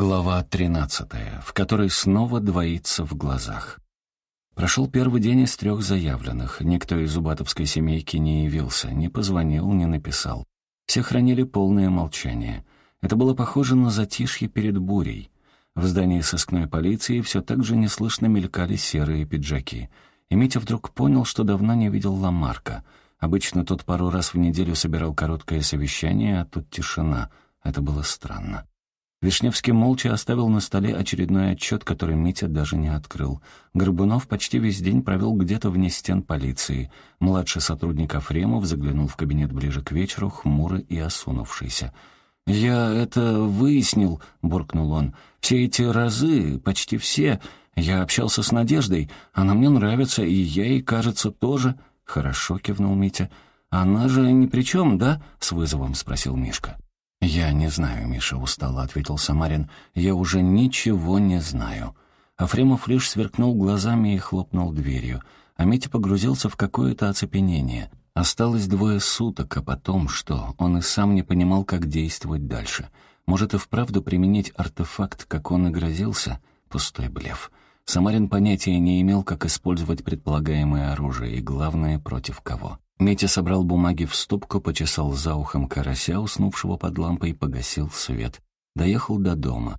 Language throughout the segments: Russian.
Глава 13, в которой снова двоится в глазах. Прошел первый день из трех заявленных. Никто из зубатовской семейки не явился, не позвонил, не написал. Все хранили полное молчание. Это было похоже на затишье перед бурей. В здании сыскной полиции все так же неслышно мелькали серые пиджаки. И Митя вдруг понял, что давно не видел Ламарка. Обычно тот пару раз в неделю собирал короткое совещание, а тут тишина. Это было странно. Вишневский молча оставил на столе очередной отчет, который Митя даже не открыл. Горбунов почти весь день провел где-то вне стен полиции. Младший сотрудник Афремов заглянул в кабинет ближе к вечеру, хмурый и осунувшийся. «Я это выяснил», — буркнул он. «Все эти разы, почти все. Я общался с Надеждой. Она мне нравится, и я ей, кажется, тоже». «Хорошо», — кивнул Митя. «Она же ни при чем, да?» — с вызовом спросил Мишка. «Я не знаю, Миша», — устало ответил Самарин. «Я уже ничего не знаю». Афремов лишь сверкнул глазами и хлопнул дверью. А Митя погрузился в какое-то оцепенение. Осталось двое суток, а потом что? Он и сам не понимал, как действовать дальше. Может и вправду применить артефакт, как он и грозился? Пустой блеф. Самарин понятия не имел, как использовать предполагаемое оружие, и главное, против кого. Митя собрал бумаги в стопку, почесал за ухом карася, уснувшего под лампой, погасил свет. Доехал до дома.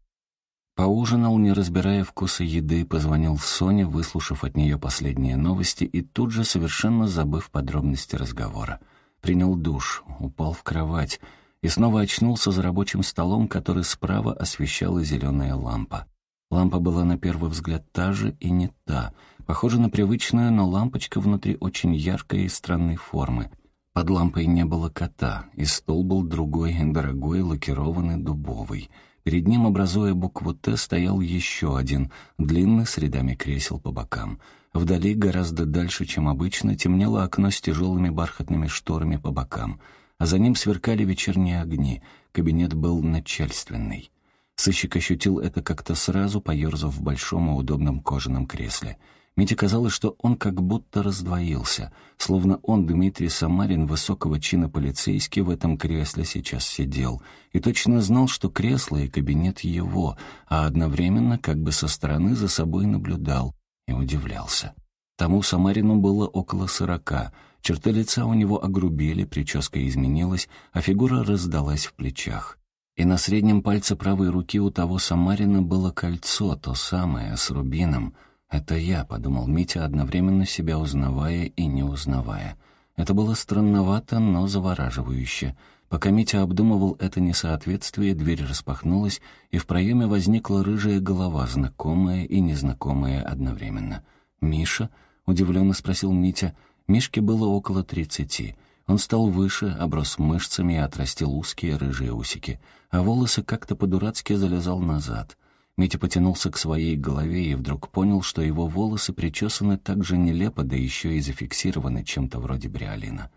Поужинал, не разбирая вкуса еды, позвонил Соне, выслушав от нее последние новости и тут же, совершенно забыв подробности разговора. Принял душ, упал в кровать и снова очнулся за рабочим столом, который справа освещала зеленая лампа. Лампа была на первый взгляд та же и не та — Похоже на привычную, но лампочка внутри очень яркой и странной формы. Под лампой не было кота, и стол был другой, дорогой, лакированный, дубовый. Перед ним, образуя букву «Т», стоял еще один, длинный, с рядами кресел по бокам. Вдали, гораздо дальше, чем обычно, темнело окно с тяжелыми бархатными шторами по бокам, а за ним сверкали вечерние огни. Кабинет был начальственный. Сыщик ощутил это как-то сразу, поерзав в большом и удобном кожаном кресле — Мите казалось, что он как будто раздвоился, словно он, Дмитрий Самарин, высокого чина полицейский, в этом кресле сейчас сидел, и точно знал, что кресло и кабинет его, а одновременно как бы со стороны за собой наблюдал и удивлялся. Тому Самарину было около сорока, черты лица у него огрубели, прическа изменилась, а фигура раздалась в плечах. И на среднем пальце правой руки у того Самарина было кольцо, то самое, с рубином — «Это я», — подумал Митя, одновременно себя узнавая и не узнавая. Это было странновато, но завораживающе. Пока Митя обдумывал это несоответствие, дверь распахнулась, и в проеме возникла рыжая голова, знакомая и незнакомая одновременно. «Миша?» — удивленно спросил Митя. Мишке было около тридцати. Он стал выше, оброс мышцами и отрастил узкие рыжие усики, а волосы как-то по-дурацки залезал назад. Митя потянулся к своей голове и вдруг понял, что его волосы причесаны так же нелепо, да еще и зафиксированы чем-то вроде бриолина.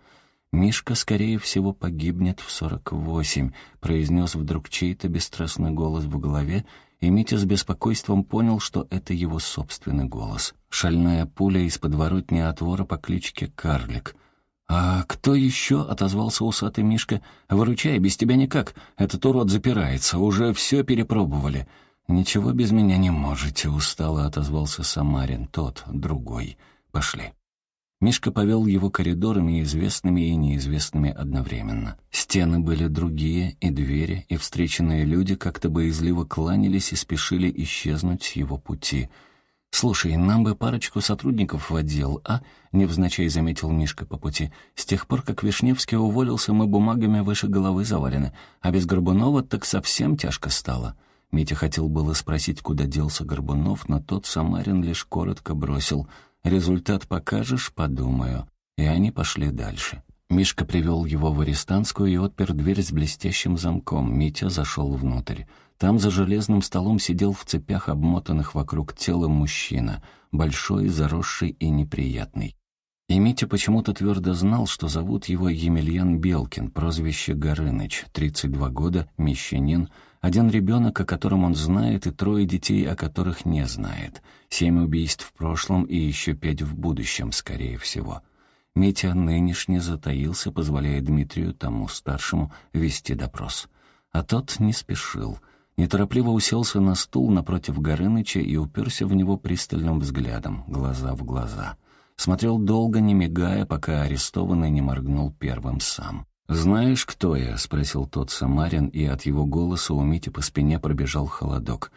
«Мишка, скорее всего, погибнет в сорок восемь», — произнес вдруг чей-то бесстрастный голос в голове, и Митя с беспокойством понял, что это его собственный голос. Шальная пуля из подворотни отвора по кличке Карлик. «А кто еще?» — отозвался усатый Мишка. «Выручай, без тебя никак. Этот урод запирается, уже все перепробовали». «Ничего без меня не можете», — устало отозвался Самарин, тот, другой. «Пошли». Мишка повел его коридорами, известными и неизвестными одновременно. Стены были другие, и двери, и встреченные люди как-то боязливо кланялись и спешили исчезнуть с его пути. «Слушай, нам бы парочку сотрудников в отдел, а?» — невзначай заметил Мишка по пути. «С тех пор, как Вишневский уволился, мы бумагами выше головы завалены, а без Горбунова так совсем тяжко стало». Митя хотел было спросить, куда делся Горбунов, но тот Самарин лишь коротко бросил «Результат покажешь, подумаю». И они пошли дальше. Мишка привел его в арестанскую и отпер дверь с блестящим замком. Митя зашел внутрь. Там за железным столом сидел в цепях, обмотанных вокруг тела мужчина, большой, заросший и неприятный. И Митя почему-то твердо знал, что зовут его Емельян Белкин, прозвище Горыныч, 32 года, мещанин, один ребенок, о котором он знает, и трое детей, о которых не знает. Семь убийств в прошлом и еще пять в будущем, скорее всего. Митя нынешне затаился, позволяя Дмитрию, тому старшему, вести допрос. А тот не спешил. неторопливо уселся на стул напротив Горыныча и уперся в него пристальным взглядом, глаза в глаза. Смотрел долго, не мигая, пока арестованный не моргнул первым сам. «Знаешь, кто я?» — спросил тот Самарин, и от его голоса у Мити по спине пробежал холодок.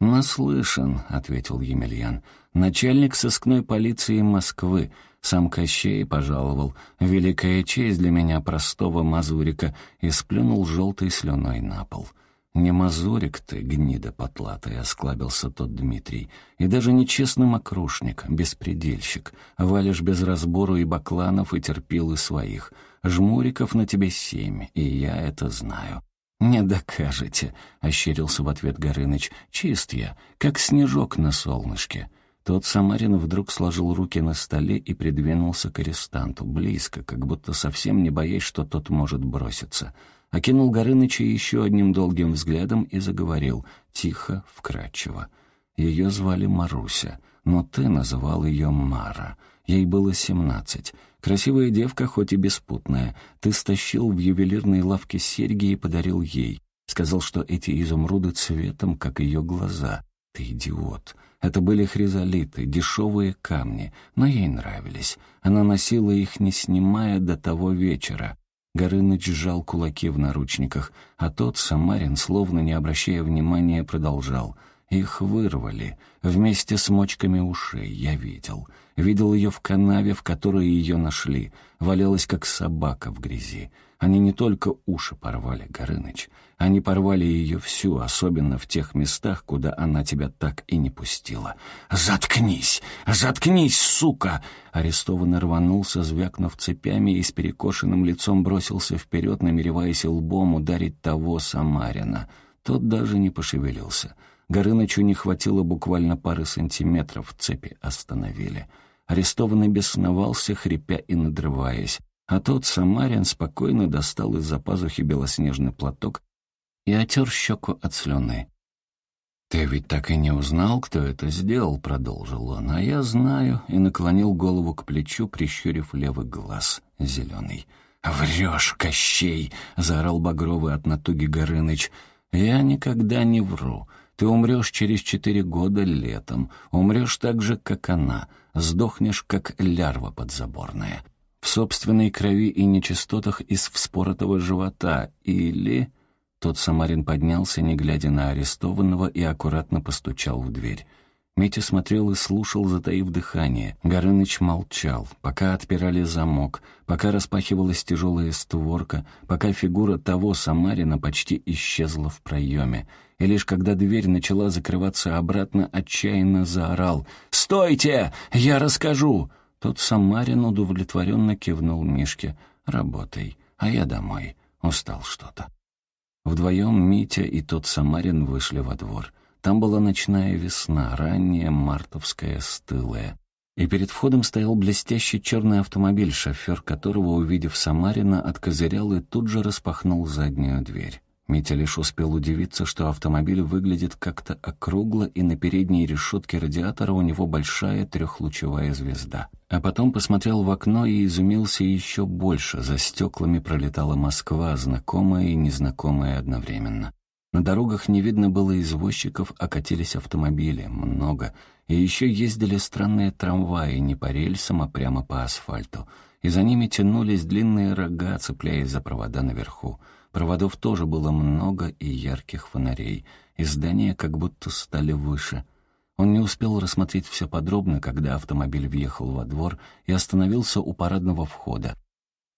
«Наслышан», — ответил Емельян. «Начальник сыскной полиции Москвы. Сам Кощей пожаловал. Великая честь для меня, простого мазурика, и сплюнул желтой слюной на пол». «Не мазурик ты, гнида потлатая», — осклабился тот Дмитрий. «И даже не честный мокрушник, беспредельщик. Валишь без разбору и бакланов, и терпил и своих. Жмуриков на тебе семь, и я это знаю». «Не докажете», — ощерился в ответ Горыныч. «Чист я, как снежок на солнышке». Тот Самарин вдруг сложил руки на столе и придвинулся к арестанту, близко, как будто совсем не боясь, что тот может броситься окинул Горыныча еще одним долгим взглядом и заговорил, тихо, вкрадчиво. Ее звали Маруся, но ты называл ее Мара. Ей было семнадцать. Красивая девка, хоть и беспутная. Ты стащил в ювелирной лавке серьги и подарил ей. Сказал, что эти изумруды цветом, как ее глаза. Ты идиот. Это были хризолиты, дешевые камни, но ей нравились. Она носила их, не снимая до того вечера. Горыныч сжал кулаки в наручниках, а тот, Самарин, словно не обращая внимания, продолжал. Их вырвали. Вместе с мочками ушей я видел. Видел ее в канаве, в которой ее нашли. Валялась, как собака в грязи. Они не только уши порвали, Горыныч. Они порвали ее всю, особенно в тех местах, куда она тебя так и не пустила. «Заткнись! Заткнись, сука!» Арестованный рванулся, звякнув цепями и с перекошенным лицом бросился вперед, намереваясь лбом ударить того Самарина. Тот даже не пошевелился. Горынычу не хватило буквально пары сантиметров, цепи остановили. Арестованный бесновался, хрипя и надрываясь. А тот Самарин спокойно достал из-за пазухи белоснежный платок и отер щеку от слюны. «Ты ведь так и не узнал, кто это сделал», — продолжил он. «А я знаю», — и наклонил голову к плечу, прищурив левый глаз, зеленый. «Врешь, Кощей!» — заорал Багровый от натуги Горыныч. «Я никогда не вру. Ты умрешь через четыре года летом. Умрешь так же, как она. Сдохнешь, как лярва подзаборная в собственной крови и нечистотах из вспоротого живота, или...» Тот Самарин поднялся, не глядя на арестованного, и аккуратно постучал в дверь. Митя смотрел и слушал, затаив дыхание. Горыныч молчал, пока отпирали замок, пока распахивалась тяжелая створка, пока фигура того Самарина почти исчезла в проеме. И лишь когда дверь начала закрываться обратно, отчаянно заорал «Стойте! Я расскажу!» Тот Самарин удовлетворенно кивнул Мишке. «Работай, а я домой. Устал что-то». Вдвоем Митя и тот Самарин вышли во двор. Там была ночная весна, ранняя, мартовская, стылая. И перед входом стоял блестящий черный автомобиль, шофер которого, увидев Самарина, откозырял и тут же распахнул заднюю дверь. Митя лишь успел удивиться, что автомобиль выглядит как-то округло, и на передней решетке радиатора у него большая трехлучевая звезда. А потом посмотрел в окно и изумился еще больше. За стеклами пролетала Москва, знакомая и незнакомая одновременно. На дорогах не видно было извозчиков, а катились автомобили, много. И еще ездили странные трамваи, не по рельсам, а прямо по асфальту. И за ними тянулись длинные рога, цепляясь за провода наверху. Проводов тоже было много и ярких фонарей, и здания как будто стали выше. Он не успел рассмотреть все подробно, когда автомобиль въехал во двор и остановился у парадного входа.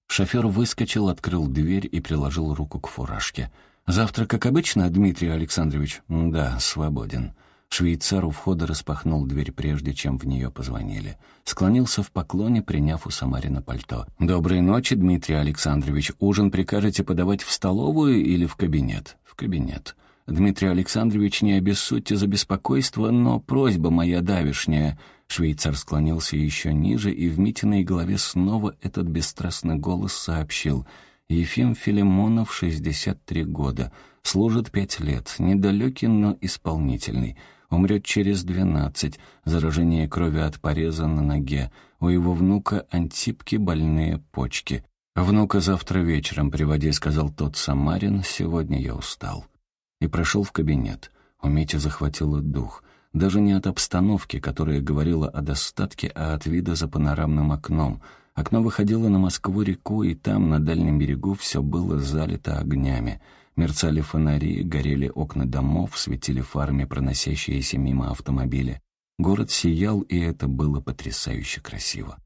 Шофер выскочил, открыл дверь и приложил руку к фуражке. «Завтра, как обычно, Дмитрий Александрович?» «Да, свободен». Швейцар у входа распахнул дверь, прежде чем в нее позвонили. Склонился в поклоне, приняв у Самарина пальто. «Доброй ночи, Дмитрий Александрович. Ужин прикажете подавать в столовую или в кабинет?» «В кабинет». «Дмитрий Александрович, не обессудьте за беспокойство, но просьба моя давишняя». Швейцар склонился еще ниже, и в Митиной голове снова этот бесстрастный голос сообщил. «Ефим Филимонов, 63 года. Служит пять лет. Недалекий, но исполнительный умрет через двенадцать, заражение крови от пореза на ноге. У его внука Антипки больные почки. «Внука завтра вечером приводи», — сказал тот Самарин, — «сегодня я устал». и прошел в кабинет. У Мити захватило дух. Даже не от обстановки, которая говорила о достатке, а от вида за панорамным окном. Окно выходило на Москву-реку, и там, на дальнем берегу, все было залито огнями. Мерцали фонари, горели окна домов, светили фарами проносящиеся мимо автомобили. Город сиял, и это было потрясающе красиво.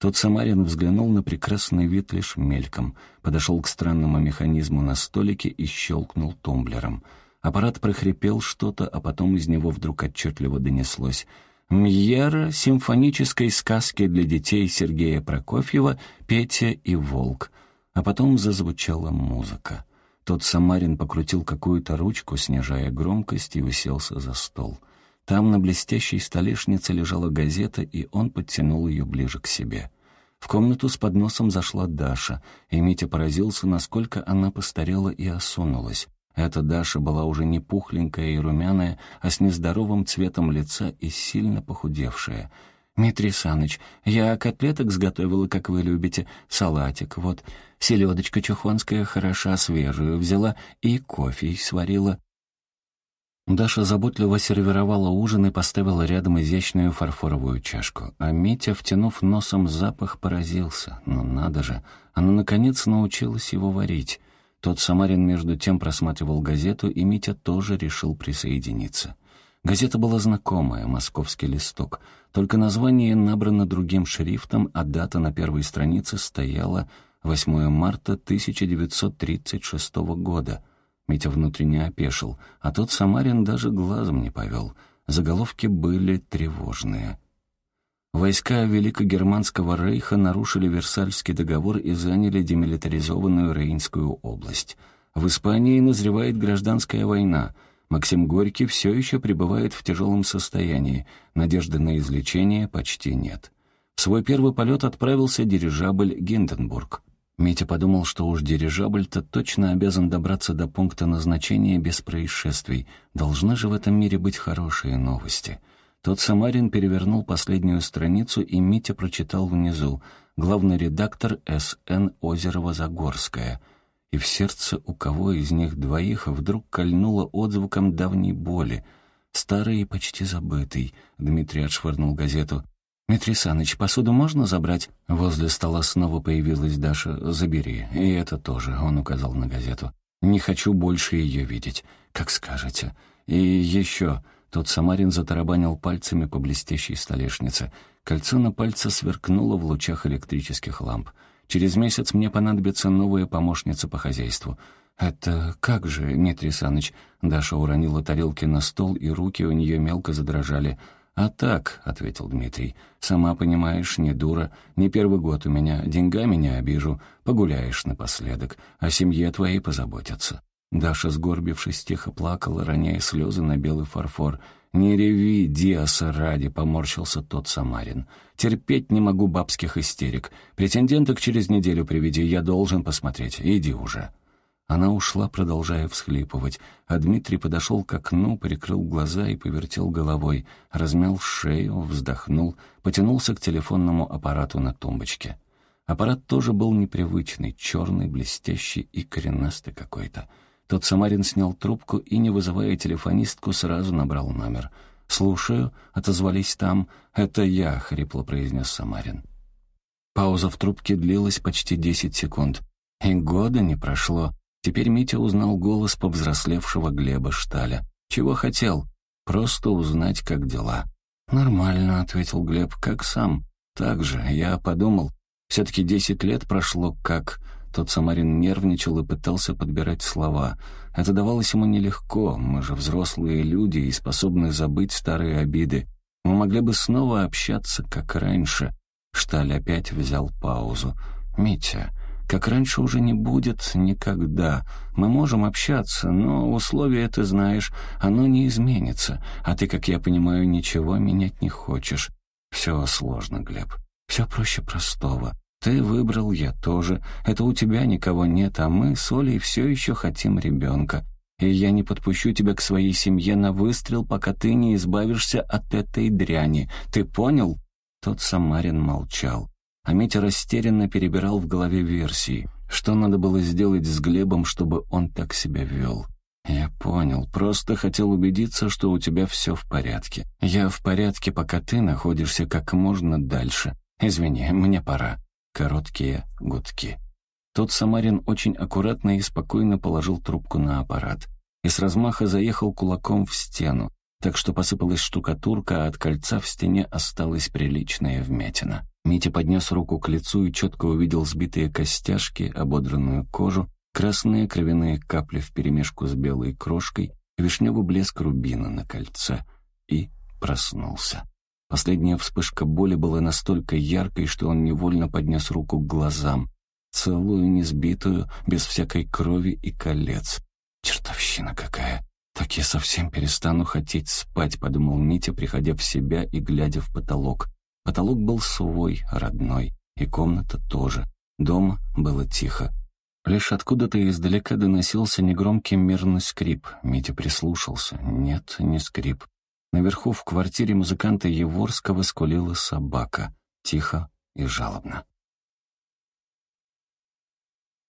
Тот Самарин взглянул на прекрасный вид лишь мельком, подошел к странному механизму на столике и щелкнул тумблером. Аппарат прохрипел что-то, а потом из него вдруг отчетливо донеслось «Мьера симфонической сказки для детей Сергея Прокофьева «Петя и волк». А потом зазвучала музыка. Тот Самарин покрутил какую-то ручку, снижая громкость, и уселся за стол. Там на блестящей столешнице лежала газета, и он подтянул ее ближе к себе. В комнату с подносом зашла Даша, и Митя поразился, насколько она постарела и осунулась. Эта Даша была уже не пухленькая и румяная, а с нездоровым цветом лица и сильно похудевшая. «Дмитрий Саныч, я котлеток сготовила, как вы любите, салатик, вот, селедочка чухонская хороша, свежую взяла, и кофе сварила. Даша заботливо сервировала ужин и поставила рядом изящную фарфоровую чашку. А Митя, втянув носом запах, поразился. Ну надо же, она наконец научилась его варить. Тот Самарин между тем просматривал газету, и Митя тоже решил присоединиться. Газета была знакомая, «Московский листок», только название набрано другим шрифтом, а дата на первой странице стояла 8 марта 1936 года — Митя внутренне опешил, а тот Самарин даже глазом не повел. Заголовки были тревожные. Войска Великогерманского рейха нарушили Версальский договор и заняли демилитаризованную Рейнскую область. В Испании назревает гражданская война. Максим Горький все еще пребывает в тяжелом состоянии. Надежды на излечение почти нет. В свой первый полет отправился дирижабль «Гинденбург». Митя подумал, что уж дирижабль-то точно обязан добраться до пункта назначения без происшествий. Должны же в этом мире быть хорошие новости. Тот Самарин перевернул последнюю страницу, и Митя прочитал внизу «Главный редактор С.Н. Озерова-Загорская». И в сердце у кого из них двоих вдруг кольнуло отзвуком давней боли. Старый и почти забытый. Дмитрий отшвырнул газету. «Дмитрий Саныч, посуду можно забрать?» Возле стола снова появилась Даша. «Забери. И это тоже», — он указал на газету. «Не хочу больше ее видеть. Как скажете. И еще...» Тот Самарин затарабанил пальцами по блестящей столешнице. Кольцо на пальце сверкнуло в лучах электрических ламп. «Через месяц мне понадобится новая помощница по хозяйству». «Это как же, Дмитрий Саныч?» Даша уронила тарелки на стол, и руки у нее мелко задрожали. «А так», — ответил Дмитрий, — «сама понимаешь, не дура, не первый год у меня, деньгами не обижу, погуляешь напоследок, о семье твоей позаботятся». Даша, сгорбившись, тихо плакала, роняя слезы на белый фарфор. «Не реви, Диаса ради», — поморщился тот Самарин. «Терпеть не могу бабских истерик. Претенденток через неделю приведи, я должен посмотреть. Иди уже». Она ушла, продолжая всхлипывать, а Дмитрий подошел к окну, прикрыл глаза и повертел головой, размял шею, вздохнул, потянулся к телефонному аппарату на тумбочке. Аппарат тоже был непривычный, черный, блестящий и коренастый какой-то. Тот Самарин снял трубку и, не вызывая телефонистку, сразу набрал номер. «Слушаю», — отозвались там. «Это я», — хрипло произнес Самарин. Пауза в трубке длилась почти десять секунд. И года не прошло. Теперь Митя узнал голос повзрослевшего Глеба Шталя. «Чего хотел? Просто узнать, как дела». «Нормально», — ответил Глеб, — «как сам». «Так же, я подумал. Все-таки десять лет прошло, как...» Тот Самарин нервничал и пытался подбирать слова. Это давалось ему нелегко, мы же взрослые люди и способны забыть старые обиды. Мы могли бы снова общаться, как раньше. Шталь опять взял паузу. «Митя, как раньше уже не будет никогда. Мы можем общаться, но условие, ты знаешь, оно не изменится. А ты, как я понимаю, ничего менять не хочешь. Все сложно, Глеб. Все проще простого. Ты выбрал, я тоже. Это у тебя никого нет, а мы с Олей все еще хотим ребенка. И я не подпущу тебя к своей семье на выстрел, пока ты не избавишься от этой дряни. Ты понял?» Тот Самарин молчал. А Митя растерянно перебирал в голове версии, что надо было сделать с Глебом, чтобы он так себя вел. «Я понял. Просто хотел убедиться, что у тебя все в порядке. Я в порядке, пока ты находишься как можно дальше. Извини, мне пора». Короткие гудки. Тот Самарин очень аккуратно и спокойно положил трубку на аппарат и с размаха заехал кулаком в стену, так что посыпалась штукатурка, а от кольца в стене осталась приличная вмятина. Митя поднес руку к лицу и четко увидел сбитые костяшки, ободранную кожу, красные кровяные капли вперемешку с белой крошкой, вишневый блеск рубина на кольце. И проснулся. Последняя вспышка боли была настолько яркой, что он невольно поднес руку к глазам. Целую, несбитую, без всякой крови и колец. Чертовщина какая! «Так я совсем перестану хотеть спать», — подумал Митя, приходя в себя и глядя в потолок. Потолок был свой, родной, и комната тоже. Дома было тихо. Лишь откуда-то издалека доносился негромкий мирный скрип. Митя прислушался. Нет, не скрип. Наверху в квартире музыканта Еворского скулила собака. Тихо и жалобно.